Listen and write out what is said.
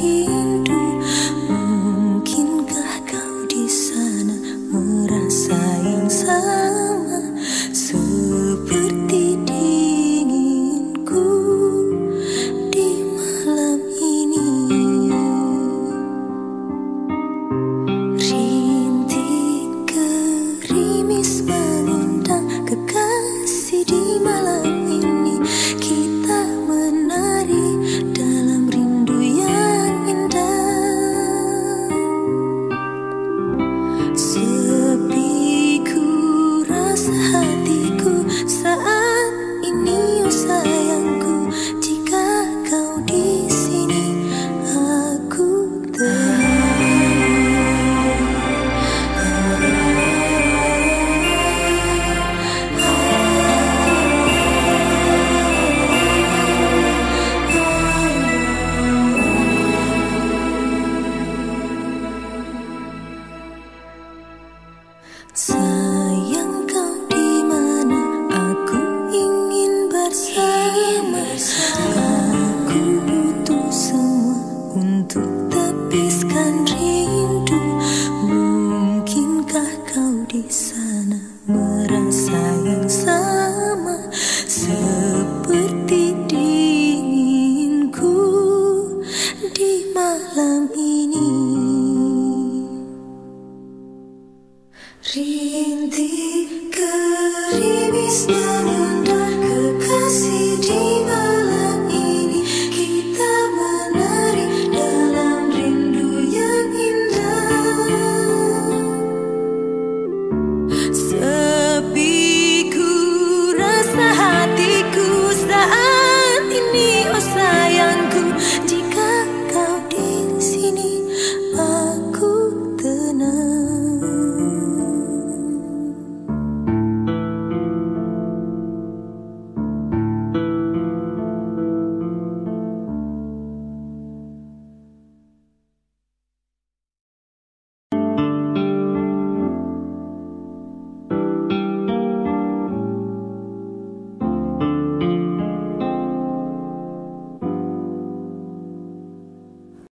rindu Sayang kau di mana? Aku ingin bersama. Aku butuh semua untuk tepiskan rindu. Mungkinkah kau di sana merasa yang sama seperti diinku di malam ini? Rintik gerimis mengendah kekasih.